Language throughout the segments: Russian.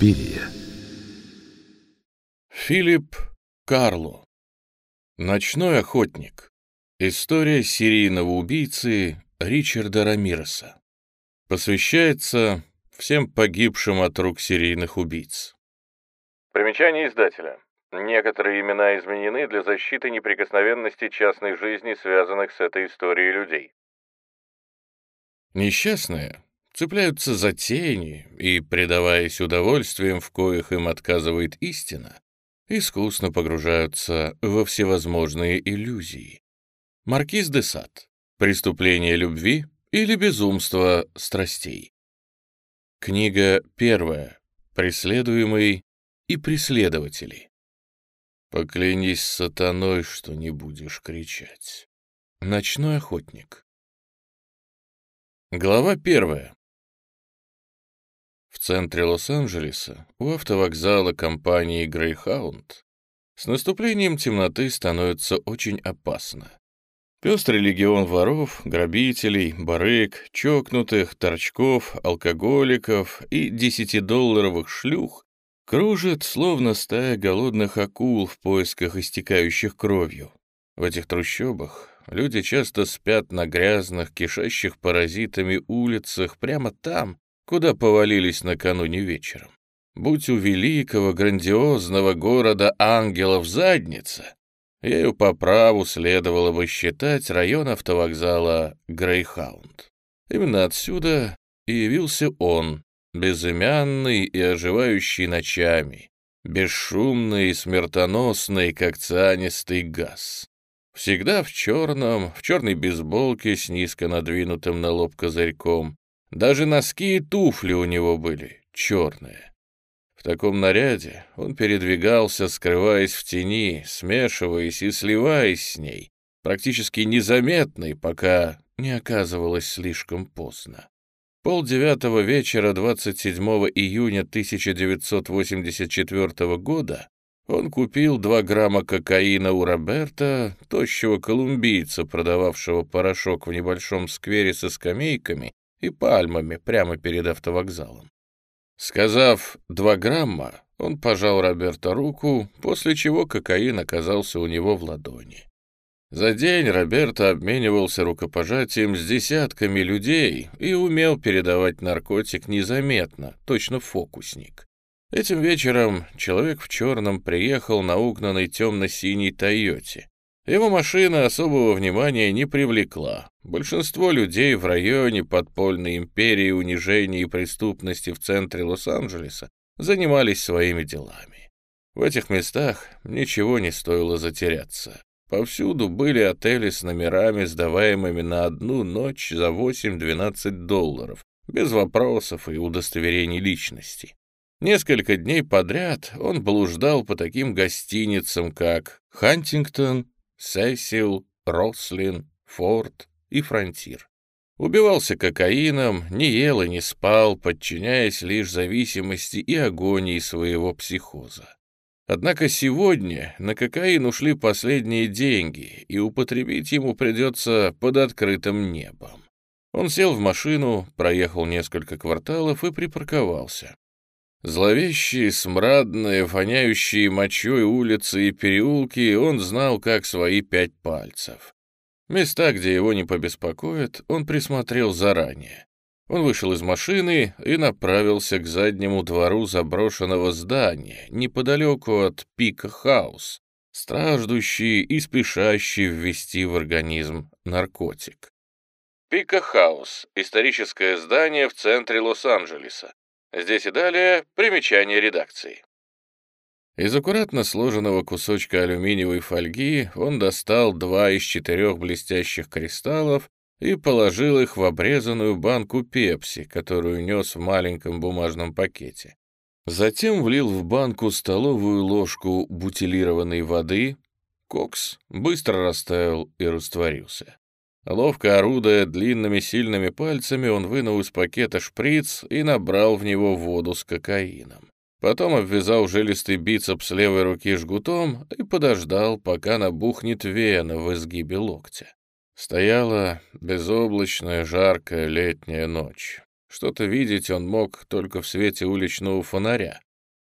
Суспирия. Филипп Карло. Ночной охотник. История серийного убийцы Ричарда Рамиреса. Посвящается всем погибшим от рук серийных убийц. Примечание издателя. Некоторые имена изменены для защиты неприкосновенности частной жизни, связанных с этой историей людей. Несчастные цепляются за тени и, предаваясь удовольствиям, в коих им отказывает истина, искусно погружаются во всевозможные иллюзии. Маркиз де Сад. Преступление любви или безумство страстей. Книга первая. Преследуемый и преследователи. Поклянись сатаной, что не будешь кричать. Ночной охотник. Глава первая. В центре Лос-Анджелеса, у автовокзала компании Greyhound, с наступлением темноты становится очень опасно. Пестрый легион воров, грабителей, барыг, чокнутых, торчков, алкоголиков и десятидолларовых шлюх кружит, словно стая голодных акул в поисках истекающих кровью. В этих трущобах люди часто спят на грязных, кишащих паразитами улицах прямо там, куда повалились накануне вечером. Будь у великого, грандиозного города ангелов задница, ею по праву следовало бы считать район автовокзала Грейхаунд. Именно отсюда и явился он, безымянный и оживающий ночами, бесшумный и смертоносный, как цианистый газ. Всегда в черном, в черной бейсболке с низко надвинутым на лоб козырьком, даже носки и туфли у него были черные. В таком наряде он передвигался, скрываясь в тени, смешиваясь и сливаясь с ней, практически незаметный, пока не оказывалось слишком поздно. Пол девятого вечера 27 июня 1984 года он купил 2 грамма кокаина у Роберта, тощего колумбийца, продававшего порошок в небольшом сквере со скамейками и пальмами прямо перед автовокзалом. Сказав «два грамма», он пожал Роберта руку, после чего кокаин оказался у него в ладони. За день Роберто обменивался рукопожатием с десятками людей и умел передавать наркотик незаметно, точно фокусник. Этим вечером человек в черном приехал на угнанной темно-синей «Тойоте». Его машина особого внимания не привлекла. Большинство людей в районе подпольной империи унижения и преступности в центре Лос-Анджелеса занимались своими делами. В этих местах ничего не стоило затеряться. Повсюду были отели с номерами, сдаваемыми на одну ночь за 8-12 долларов, без вопросов и удостоверений личности. Несколько дней подряд он блуждал по таким гостиницам, как «Хантингтон», Сесил, Рослин, Форд и Фронтир. Убивался кокаином, не ел и не спал, подчиняясь лишь зависимости и агонии своего психоза. Однако сегодня на кокаин ушли последние деньги, и употребить ему придется под открытым небом. Он сел в машину, проехал несколько кварталов и припарковался. Зловещие, смрадные, воняющие мочой улицы и переулки он знал как свои пять пальцев. Места, где его не побеспокоят, он присмотрел заранее. Он вышел из машины и направился к заднему двору заброшенного здания, неподалеку от Пика Хаус, страждущий и спешащий ввести в организм наркотик. Пика Хаус — историческое здание в центре Лос-Анджелеса. Здесь и далее примечание редакции. Из аккуратно сложенного кусочка алюминиевой фольги он достал два из четырех блестящих кристаллов и положил их в обрезанную банку пепси, которую нес в маленьком бумажном пакете. Затем влил в банку столовую ложку бутилированной воды. Кокс быстро растаял и растворился. Ловко орудуя длинными сильными пальцами, он вынул из пакета шприц и набрал в него воду с кокаином. Потом обвязал жилистый бицепс левой руки жгутом и подождал, пока набухнет вена в изгибе локтя. Стояла безоблачная жаркая летняя ночь. Что-то видеть он мог только в свете уличного фонаря.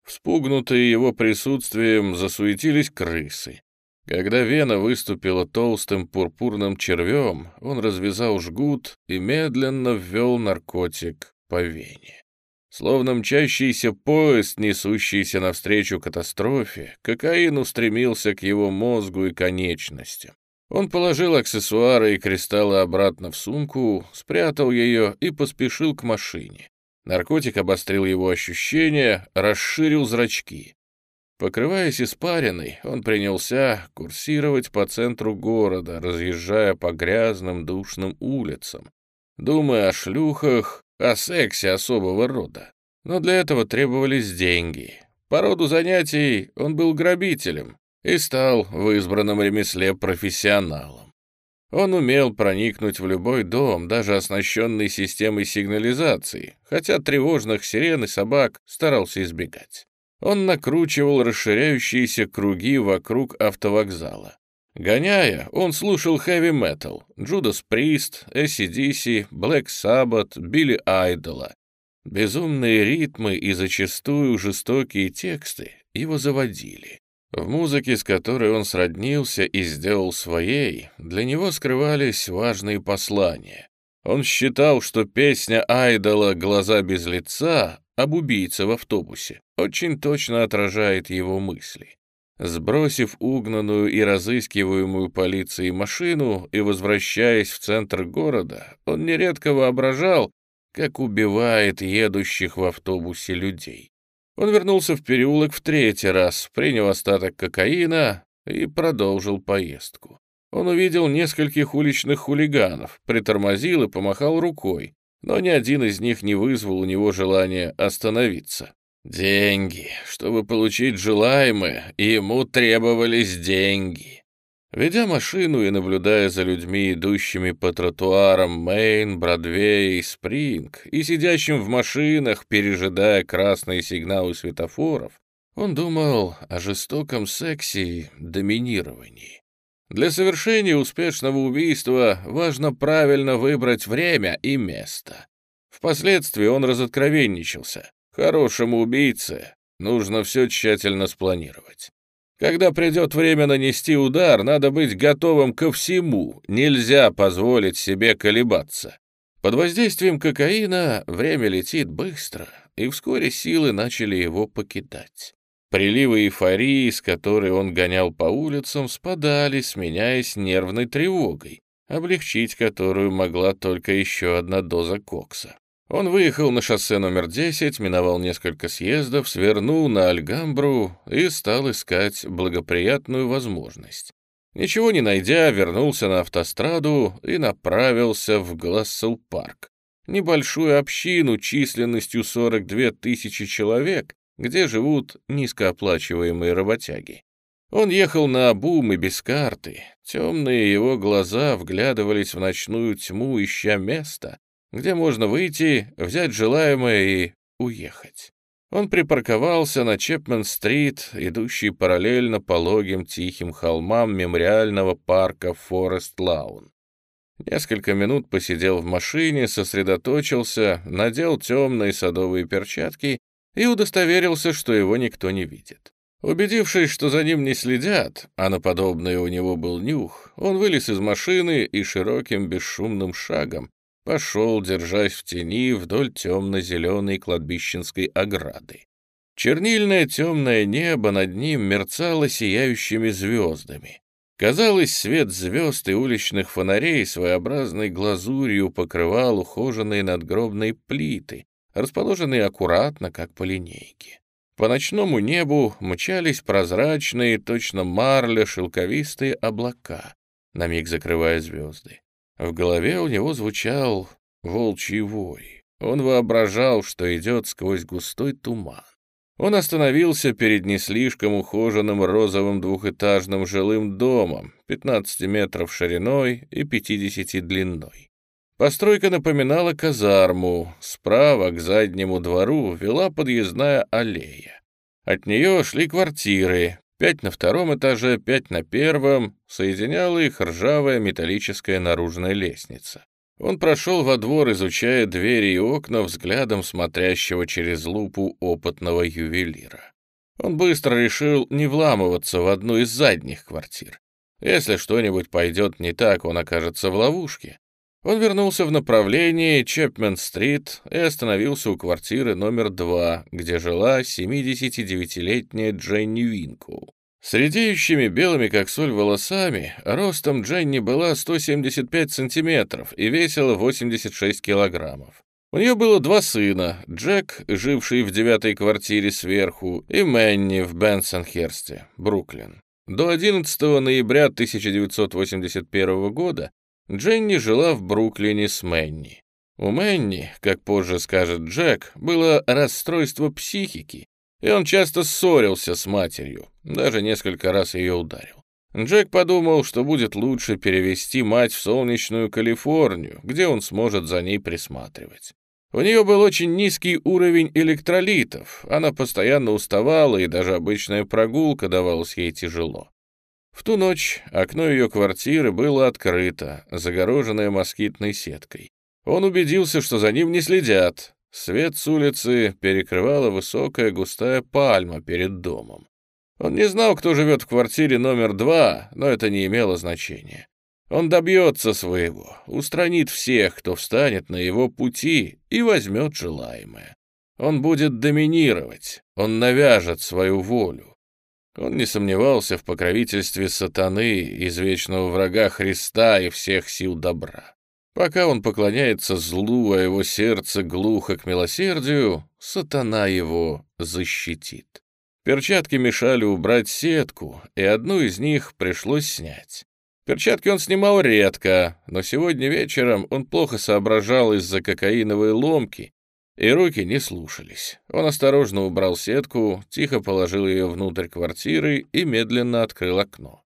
Вспугнутые его присутствием засуетились крысы. Когда вена выступила толстым пурпурным червем, он развязал жгут и медленно ввел наркотик по вене. Словно мчащийся поезд, несущийся навстречу катастрофе, кокаин устремился к его мозгу и конечностям. Он положил аксессуары и кристаллы обратно в сумку, спрятал ее и поспешил к машине. Наркотик обострил его ощущения, расширил зрачки. Покрываясь испариной, он принялся курсировать по центру города, разъезжая по грязным душным улицам, думая о шлюхах, о сексе особого рода. Но для этого требовались деньги. По роду занятий он был грабителем и стал в избранном ремесле профессионалом. Он умел проникнуть в любой дом, даже оснащенный системой сигнализации, хотя тревожных сирен и собак старался избегать. Он накручивал расширяющиеся круги вокруг автовокзала. Гоняя, он слушал хэви-метал, Джудас Прист, ACDC, Black Sabbath, Билли Айдола. Безумные ритмы и зачастую жестокие тексты его заводили. В музыке, с которой он сроднился и сделал своей, для него скрывались важные послания. Он считал, что песня Айдола «Глаза без лица» об убийце в автобусе очень точно отражает его мысли. Сбросив угнанную и разыскиваемую полицией машину и возвращаясь в центр города, он нередко воображал, как убивает едущих в автобусе людей. Он вернулся в переулок в третий раз, принял остаток кокаина и продолжил поездку. Он увидел нескольких уличных хулиганов, притормозил и помахал рукой, но ни один из них не вызвал у него желания остановиться. Деньги. Чтобы получить желаемое, ему требовались деньги. Ведя машину и наблюдая за людьми, идущими по тротуарам Мейн, Бродвей Спринг, и сидящим в машинах, пережидая красные сигналы светофоров, он думал о жестоком сексе и доминировании. Для совершения успешного убийства важно правильно выбрать время и место. Впоследствии он разоткровенничался. Хорошему убийце нужно все тщательно спланировать. Когда придет время нанести удар, надо быть готовым ко всему, нельзя позволить себе колебаться. Под воздействием кокаина время летит быстро, и вскоре силы начали его покидать. Приливы эйфории, с которой он гонял по улицам, спадали, сменяясь нервной тревогой, облегчить которую могла только еще одна доза кокса. Он выехал на шоссе номер 10, миновал несколько съездов, свернул на Альгамбру и стал искать благоприятную возможность. Ничего не найдя, вернулся на автостраду и направился в Глассел-парк, небольшую общину численностью 42 тысячи человек, где живут низкооплачиваемые работяги. Он ехал на обум и без карты. Темные его глаза вглядывались в ночную тьму, ища место, где можно выйти, взять желаемое и уехать. Он припарковался на Чепмен-стрит, идущий параллельно пологим тихим холмам мемориального парка Форест-Лаун. Несколько минут посидел в машине, сосредоточился, надел темные садовые перчатки и удостоверился, что его никто не видит. Убедившись, что за ним не следят, а на подобное у него был нюх, он вылез из машины и широким бесшумным шагом пошел, держась в тени вдоль темно-зеленой кладбищенской ограды. Чернильное темное небо над ним мерцало сияющими звездами. Казалось, свет звезд и уличных фонарей своеобразной глазурью покрывал ухоженные надгробные плиты, расположенные аккуратно, как по линейке. По ночному небу мчались прозрачные, точно марля, шелковистые облака, на миг закрывая звезды. В голове у него звучал волчий вой. Он воображал, что идет сквозь густой туман. Он остановился перед не слишком ухоженным розовым двухэтажным жилым домом, 15 метров шириной и 50 длиной. Постройка напоминала казарму. Справа к заднему двору вела подъездная аллея. От нее шли квартиры, Пять на втором этаже, пять на первом, соединяла их ржавая металлическая наружная лестница. Он прошел во двор, изучая двери и окна взглядом смотрящего через лупу опытного ювелира. Он быстро решил не вламываться в одну из задних квартир. Если что-нибудь пойдет не так, он окажется в ловушке. Он вернулся в направлении Чепмен-стрит и остановился у квартиры номер два, где жила 79-летняя Дженни Винкул. С белыми, как соль, волосами, ростом Дженни была 175 сантиметров и весила 86 килограммов. У нее было два сына, Джек, живший в девятой квартире сверху, и Мэнни в Бенсонхерсте, Бруклин. До 11 ноября 1981 года Дженни жила в Бруклине с Мэнни. У Мэнни, как позже скажет Джек, было расстройство психики, и он часто ссорился с матерью, даже несколько раз ее ударил. Джек подумал, что будет лучше перевести мать в солнечную Калифорнию, где он сможет за ней присматривать. У нее был очень низкий уровень электролитов, она постоянно уставала, и даже обычная прогулка давалась ей тяжело. В ту ночь окно ее квартиры было открыто, загороженное москитной сеткой. Он убедился, что за ним не следят, Свет с улицы перекрывала высокая густая пальма перед домом. Он не знал, кто живет в квартире номер два, но это не имело значения. Он добьется своего, устранит всех, кто встанет на его пути и возьмет желаемое. Он будет доминировать, он навяжет свою волю. Он не сомневался в покровительстве сатаны, извечного врага Христа и всех сил добра. Пока он поклоняется злу, а его сердце глухо к милосердию, сатана его защитит. Перчатки мешали убрать сетку, и одну из них пришлось снять. Перчатки он снимал редко, но сегодня вечером он плохо соображал из-за кокаиновой ломки, и руки не слушались. Он осторожно убрал сетку, тихо положил ее внутрь квартиры и медленно открыл окно.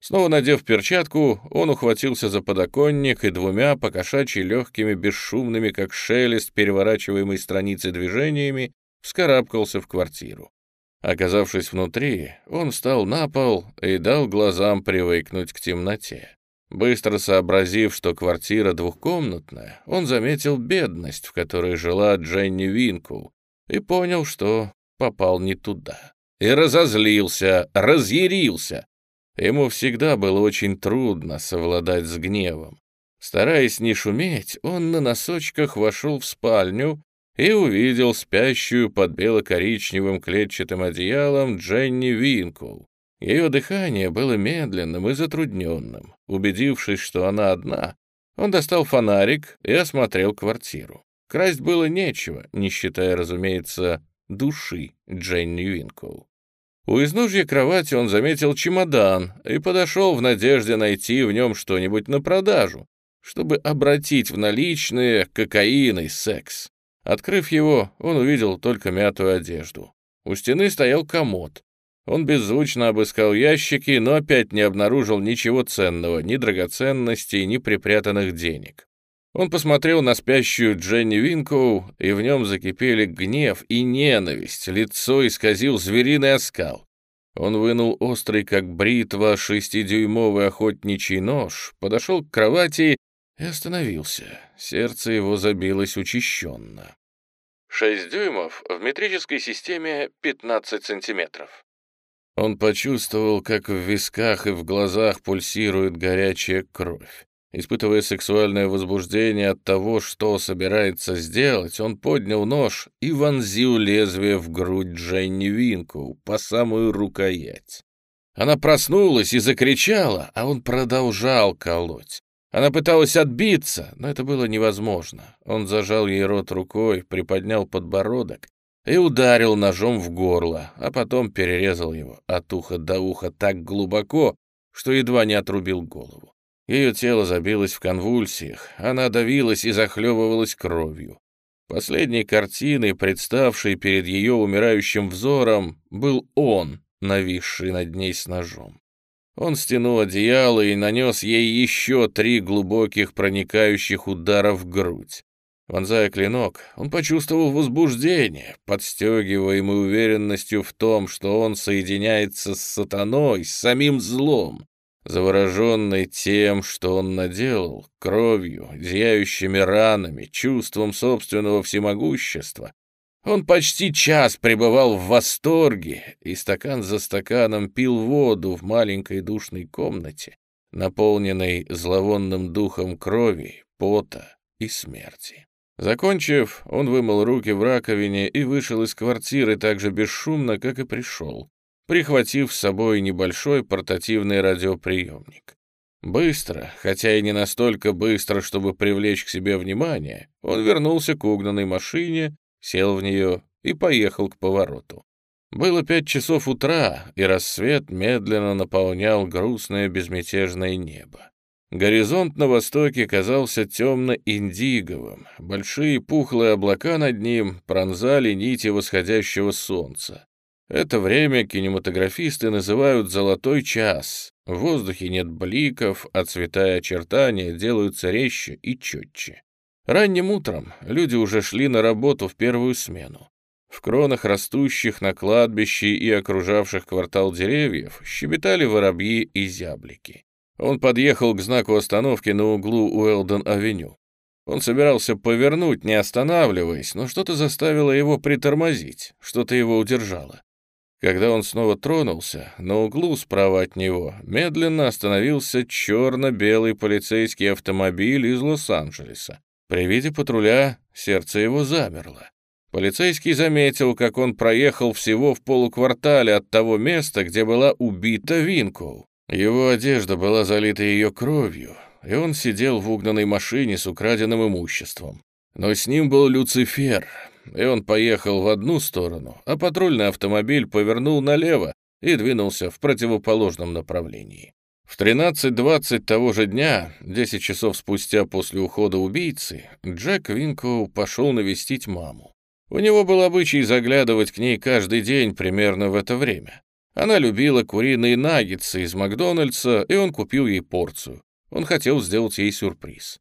Снова надев перчатку, он ухватился за подоконник и двумя покошачьи легкими, бесшумными, как шелест переворачиваемой страницы движениями, вскарабкался в квартиру. Оказавшись внутри, он встал на пол и дал глазам привыкнуть к темноте. Быстро сообразив, что квартира двухкомнатная, он заметил бедность, в которой жила Дженни Винкул, и понял, что попал не туда. И разозлился, разъярился, Ему всегда было очень трудно совладать с гневом. Стараясь не шуметь, он на носочках вошел в спальню и увидел спящую под бело-коричневым клетчатым одеялом Дженни Винкул. Ее дыхание было медленным и затрудненным. Убедившись, что она одна, он достал фонарик и осмотрел квартиру. Красть было нечего, не считая, разумеется, души Дженни Винкул. У изножья кровати он заметил чемодан и подошел в надежде найти в нем что-нибудь на продажу, чтобы обратить в наличные кокаин и секс. Открыв его, он увидел только мятую одежду. У стены стоял комод. Он беззвучно обыскал ящики, но опять не обнаружил ничего ценного, ни драгоценностей, ни припрятанных денег. Он посмотрел на спящую Дженни Винкоу, и в нем закипели гнев и ненависть, лицо исказил звериный оскал. Он вынул острый, как бритва, шестидюймовый охотничий нож, подошел к кровати и остановился. Сердце его забилось учащенно. Шесть дюймов в метрической системе 15 сантиметров. Он почувствовал, как в висках и в глазах пульсирует горячая кровь. Испытывая сексуальное возбуждение от того, что собирается сделать, он поднял нож и вонзил лезвие в грудь Дженни Винку по самую рукоять. Она проснулась и закричала, а он продолжал колоть. Она пыталась отбиться, но это было невозможно. Он зажал ей рот рукой, приподнял подбородок и ударил ножом в горло, а потом перерезал его от уха до уха так глубоко, что едва не отрубил голову. Ее тело забилось в конвульсиях, она давилась и захлебывалась кровью. Последней картиной, представшей перед ее умирающим взором, был он, нависший над ней с ножом. Он стянул одеяло и нанес ей еще три глубоких проникающих удара в грудь. Вонзая клинок, он почувствовал возбуждение, подстегиваемой уверенностью в том, что он соединяется с сатаной, с самим злом. Завороженный тем, что он наделал, кровью, зияющими ранами, чувством собственного всемогущества, Он почти час пребывал в восторге и стакан за стаканом пил воду в маленькой душной комнате, наполненной зловонным духом крови, пота и смерти. Закончив, он вымыл руки в раковине и вышел из квартиры так же бесшумно, как и пришел, прихватив с собой небольшой портативный радиоприемник. Быстро, хотя и не настолько быстро, чтобы привлечь к себе внимание, он вернулся к угнанной машине, сел в нее и поехал к повороту. Было пять часов утра, и рассвет медленно наполнял грустное безмятежное небо. Горизонт на востоке казался темно-индиговым, большие пухлые облака над ним пронзали нити восходящего солнца. Это время кинематографисты называют «золотой час». В воздухе нет бликов, а цвета и очертания делаются резче и четче. Ранним утром люди уже шли на работу в первую смену. В кронах растущих на кладбище и окружавших квартал деревьев щебетали воробьи и зяблики. Он подъехал к знаку остановки на углу Уэлдон-авеню. Он собирался повернуть, не останавливаясь, но что-то заставило его притормозить, что-то его удержало. Когда он снова тронулся, на углу справа от него медленно остановился черно-белый полицейский автомобиль из Лос-Анджелеса. При виде патруля сердце его замерло. Полицейский заметил, как он проехал всего в полуквартале от того места, где была убита Винкоу. Его одежда была залита ее кровью, и он сидел в угнанной машине с украденным имуществом. Но с ним был Люцифер, и он поехал в одну сторону, а патрульный автомобиль повернул налево и двинулся в противоположном направлении. В 13.20 того же дня, 10 часов спустя после ухода убийцы, Джек Винкоу пошел навестить маму. У него был обычай заглядывать к ней каждый день примерно в это время. Она любила куриные наггетсы из Макдональдса, и он купил ей порцию. Он хотел сделать ей сюрприз.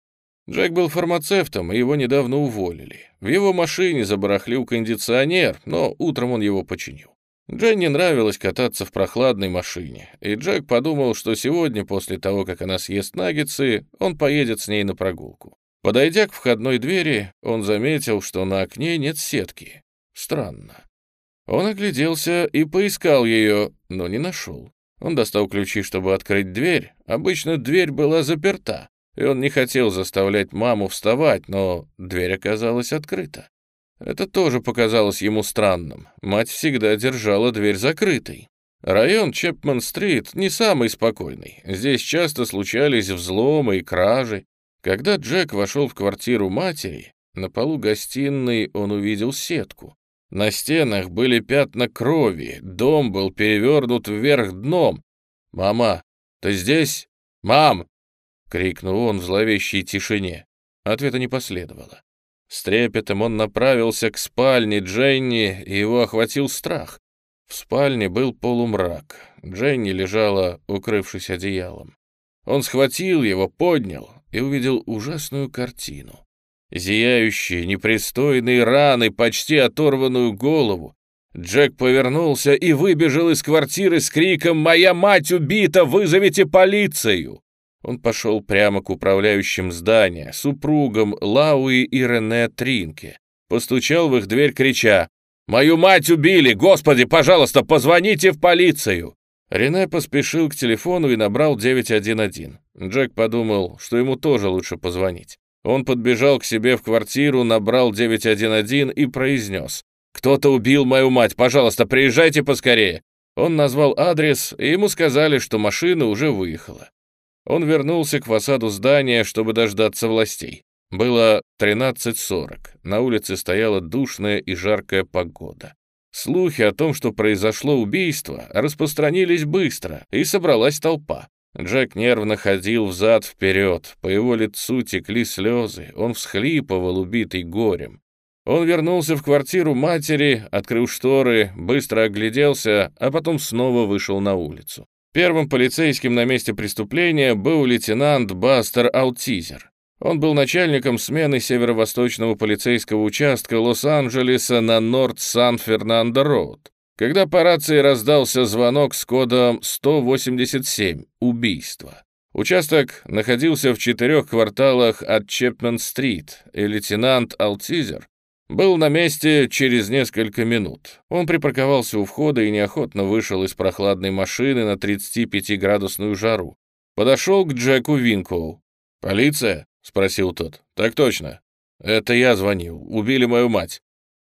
Джек был фармацевтом, и его недавно уволили. В его машине забарахлил кондиционер, но утром он его починил. Дженни нравилось кататься в прохладной машине, и Джек подумал, что сегодня, после того, как она съест наггетсы, он поедет с ней на прогулку. Подойдя к входной двери, он заметил, что на окне нет сетки. Странно. Он огляделся и поискал ее, но не нашел. Он достал ключи, чтобы открыть дверь. Обычно дверь была заперта, и он не хотел заставлять маму вставать, но дверь оказалась открыта. Это тоже показалось ему странным. Мать всегда держала дверь закрытой. Район Чепман-стрит не самый спокойный. Здесь часто случались взломы и кражи. Когда Джек вошел в квартиру матери, на полу гостиной он увидел сетку. На стенах были пятна крови, дом был перевернут вверх дном. «Мама, ты здесь? Мам!» — крикнул он в зловещей тишине. Ответа не последовало. С трепетом он направился к спальне Дженни, и его охватил страх. В спальне был полумрак. Дженни лежала, укрывшись одеялом. Он схватил его, поднял и увидел ужасную картину. Зияющие, непристойные раны, почти оторванную голову. Джек повернулся и выбежал из квартиры с криком «Моя мать убита! Вызовите полицию!» Он пошел прямо к управляющим здания, супругам Лауи и Рене Тринке. Постучал в их дверь, крича «Мою мать убили! Господи, пожалуйста, позвоните в полицию!» Рене поспешил к телефону и набрал 911. Джек подумал, что ему тоже лучше позвонить. Он подбежал к себе в квартиру, набрал 911 и произнес. «Кто-то убил мою мать, пожалуйста, приезжайте поскорее». Он назвал адрес, и ему сказали, что машина уже выехала. Он вернулся к фасаду здания, чтобы дождаться властей. Было 13.40, на улице стояла душная и жаркая погода. Слухи о том, что произошло убийство, распространились быстро, и собралась толпа. Джек нервно ходил взад-вперед, по его лицу текли слезы, он всхлипывал, убитый горем. Он вернулся в квартиру матери, открыл шторы, быстро огляделся, а потом снова вышел на улицу. Первым полицейским на месте преступления был лейтенант Бастер Аутизер. Он был начальником смены северо-восточного полицейского участка Лос-Анджелеса на Норд-Сан-Фернандо-Роуд когда по рации раздался звонок с кодом 187 «Убийство». Участок находился в четырех кварталах от Чепмен-стрит, и лейтенант Алтизер Был на месте через несколько минут. Он припарковался у входа и неохотно вышел из прохладной машины на 35-градусную жару. Подошел к Джеку Винкоу. «Полиция?» — спросил тот. «Так точно. Это я звонил. Убили мою мать».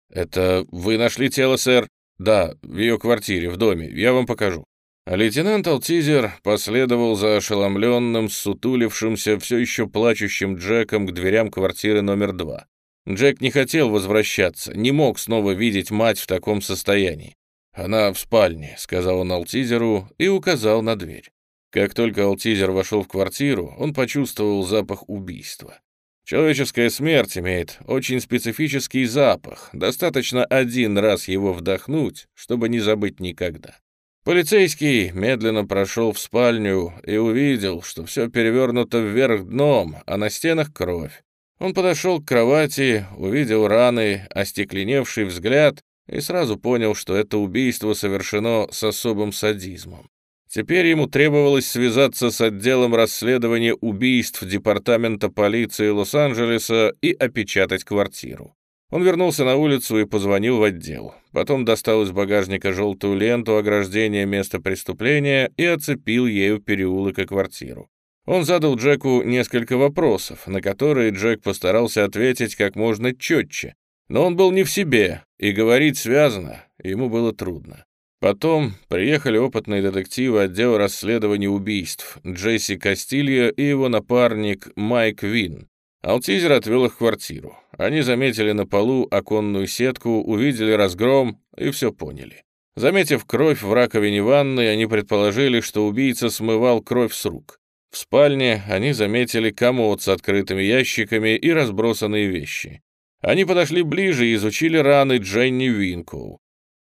«Это вы нашли тело, сэр?» «Да, в ее квартире, в доме. Я вам покажу». Лейтенант Алтизер последовал за ошеломленным, сутулившимся, все еще плачущим Джеком к дверям квартиры номер два. Джек не хотел возвращаться, не мог снова видеть мать в таком состоянии. «Она в спальне», — сказал он Алтизеру и указал на дверь. Как только Алтизер вошел в квартиру, он почувствовал запах убийства. Человеческая смерть имеет очень специфический запах, достаточно один раз его вдохнуть, чтобы не забыть никогда. Полицейский медленно прошел в спальню и увидел, что все перевернуто вверх дном, а на стенах кровь. Он подошел к кровати, увидел раны, остекленевший взгляд и сразу понял, что это убийство совершено с особым садизмом. Теперь ему требовалось связаться с отделом расследования убийств Департамента полиции Лос-Анджелеса и опечатать квартиру. Он вернулся на улицу и позвонил в отдел. Потом достал из багажника желтую ленту ограждения места преступления и оцепил ею переулок и квартиру. Он задал Джеку несколько вопросов, на которые Джек постарался ответить как можно четче, но он был не в себе, и говорить связано ему было трудно. Потом приехали опытные детективы отдела расследования убийств Джесси Кастильо и его напарник Майк Вин. Алтизер отвел их в квартиру. Они заметили на полу оконную сетку, увидели разгром и все поняли. Заметив кровь в раковине ванной, они предположили, что убийца смывал кровь с рук. В спальне они заметили комод с открытыми ящиками и разбросанные вещи. Они подошли ближе и изучили раны Дженни Винкоу.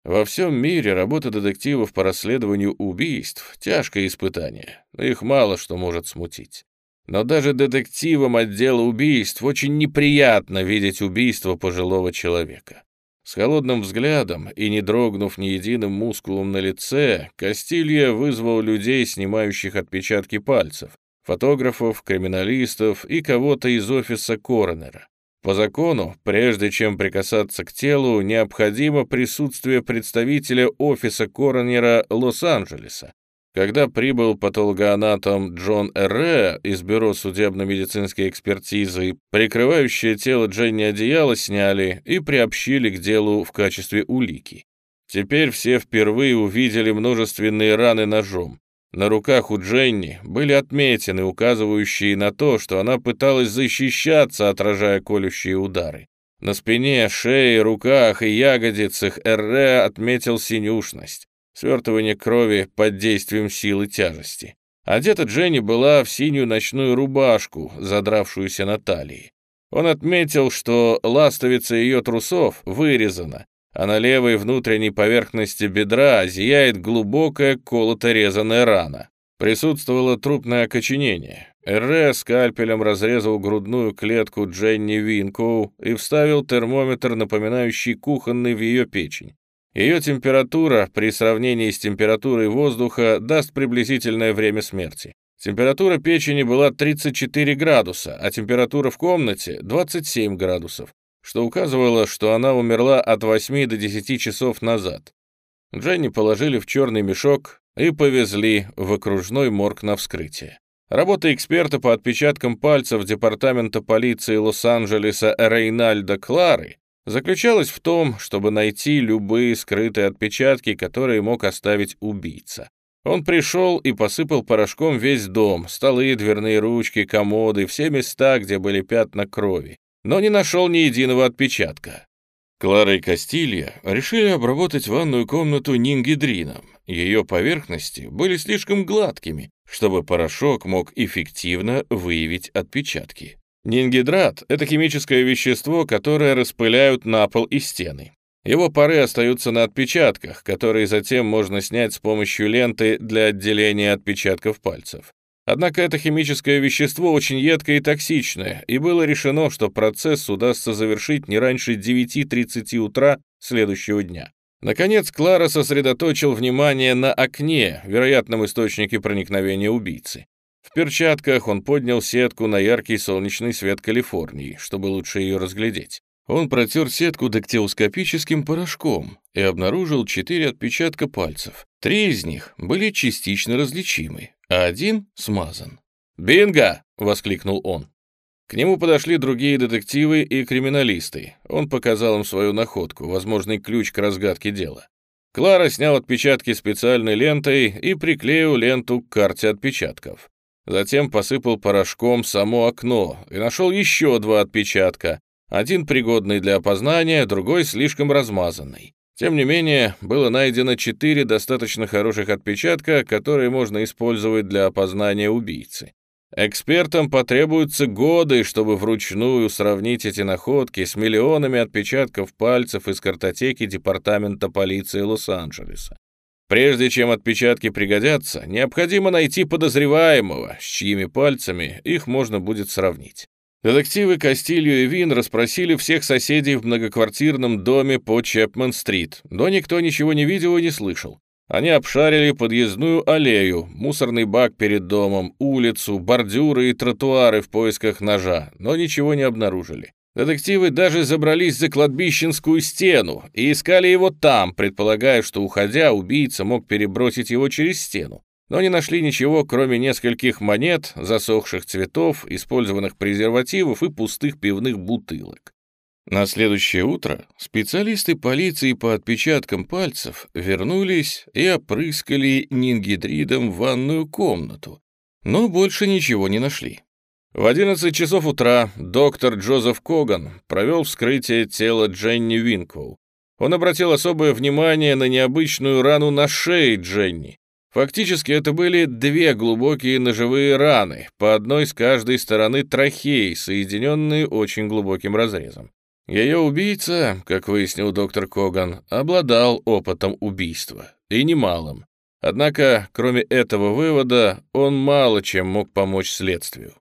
Во всем мире работа детективов по расследованию убийств — тяжкое испытание, их мало что может смутить. Но даже детективам отдела убийств очень неприятно видеть убийство пожилого человека. С холодным взглядом и не дрогнув ни единым мускулом на лице, Кастилья вызвал людей, снимающих отпечатки пальцев, фотографов, криминалистов и кого-то из офиса коронера. По закону, прежде чем прикасаться к телу, необходимо присутствие представителя офиса коронера Лос-Анджелеса, когда прибыл патологоанатом Джон Эрре из Бюро судебно-медицинской экспертизы, прикрывающее тело Дженни одеяло сняли и приобщили к делу в качестве улики. Теперь все впервые увидели множественные раны ножом. На руках у Дженни были отметины, указывающие на то, что она пыталась защищаться, отражая колющие удары. На спине, шее, руках и ягодицах Эрре отметил синюшность свертывание крови под действием силы тяжести. Одета Дженни была в синюю ночную рубашку, задравшуюся на талии. Он отметил, что ластовица ее трусов вырезана, а на левой внутренней поверхности бедра зияет глубокая колото-резанная рана. Присутствовало трупное окоченение. Эрре скальпелем разрезал грудную клетку Дженни Винкоу и вставил термометр, напоминающий кухонный в ее печень. Ее температура при сравнении с температурой воздуха даст приблизительное время смерти. Температура печени была 34 градуса, а температура в комнате — 27 градусов, что указывало, что она умерла от 8 до 10 часов назад. Дженни положили в черный мешок и повезли в окружной морг на вскрытие. Работа эксперта по отпечаткам пальцев Департамента полиции Лос-Анджелеса Рейнальда Клары заключалась в том, чтобы найти любые скрытые отпечатки, которые мог оставить убийца. Он пришел и посыпал порошком весь дом, столы, дверные ручки, комоды, все места, где были пятна крови, но не нашел ни единого отпечатка. Клара и Кастилья решили обработать ванную комнату нингидрином. Ее поверхности были слишком гладкими, чтобы порошок мог эффективно выявить отпечатки. Нингидрат — это химическое вещество, которое распыляют на пол и стены. Его пары остаются на отпечатках, которые затем можно снять с помощью ленты для отделения отпечатков пальцев. Однако это химическое вещество очень едкое и токсичное, и было решено, что процесс удастся завершить не раньше 9.30 утра следующего дня. Наконец, Клара сосредоточил внимание на окне, вероятном источнике проникновения убийцы. В перчатках он поднял сетку на яркий солнечный свет Калифорнии, чтобы лучше ее разглядеть. Он протер сетку дактилоскопическим порошком и обнаружил четыре отпечатка пальцев. Три из них были частично различимы, а один смазан. «Бинго!» — воскликнул он. К нему подошли другие детективы и криминалисты. Он показал им свою находку, возможный ключ к разгадке дела. Клара снял отпечатки специальной лентой и приклеил ленту к карте отпечатков. Затем посыпал порошком само окно и нашел еще два отпечатка, один пригодный для опознания, другой слишком размазанный. Тем не менее, было найдено четыре достаточно хороших отпечатка, которые можно использовать для опознания убийцы. Экспертам потребуются годы, чтобы вручную сравнить эти находки с миллионами отпечатков пальцев из картотеки Департамента полиции Лос-Анджелеса. Прежде чем отпечатки пригодятся, необходимо найти подозреваемого, с чьими пальцами их можно будет сравнить. Детективы Кастилью и Вин расспросили всех соседей в многоквартирном доме по Чепман-стрит, но никто ничего не видел и не слышал. Они обшарили подъездную аллею, мусорный бак перед домом, улицу, бордюры и тротуары в поисках ножа, но ничего не обнаружили. Детективы даже забрались за кладбищенскую стену и искали его там, предполагая, что, уходя, убийца мог перебросить его через стену но не нашли ничего, кроме нескольких монет, засохших цветов, использованных презервативов и пустых пивных бутылок. На следующее утро специалисты полиции по отпечаткам пальцев вернулись и опрыскали нингидридом ванную комнату, но больше ничего не нашли. В 11 часов утра доктор Джозеф Коган провел вскрытие тела Дженни Винквелл. Он обратил особое внимание на необычную рану на шее Дженни, Фактически это были две глубокие ножевые раны, по одной с каждой стороны трахеи, соединенные очень глубоким разрезом. Ее убийца, как выяснил доктор Коган, обладал опытом убийства, и немалым. Однако, кроме этого вывода, он мало чем мог помочь следствию.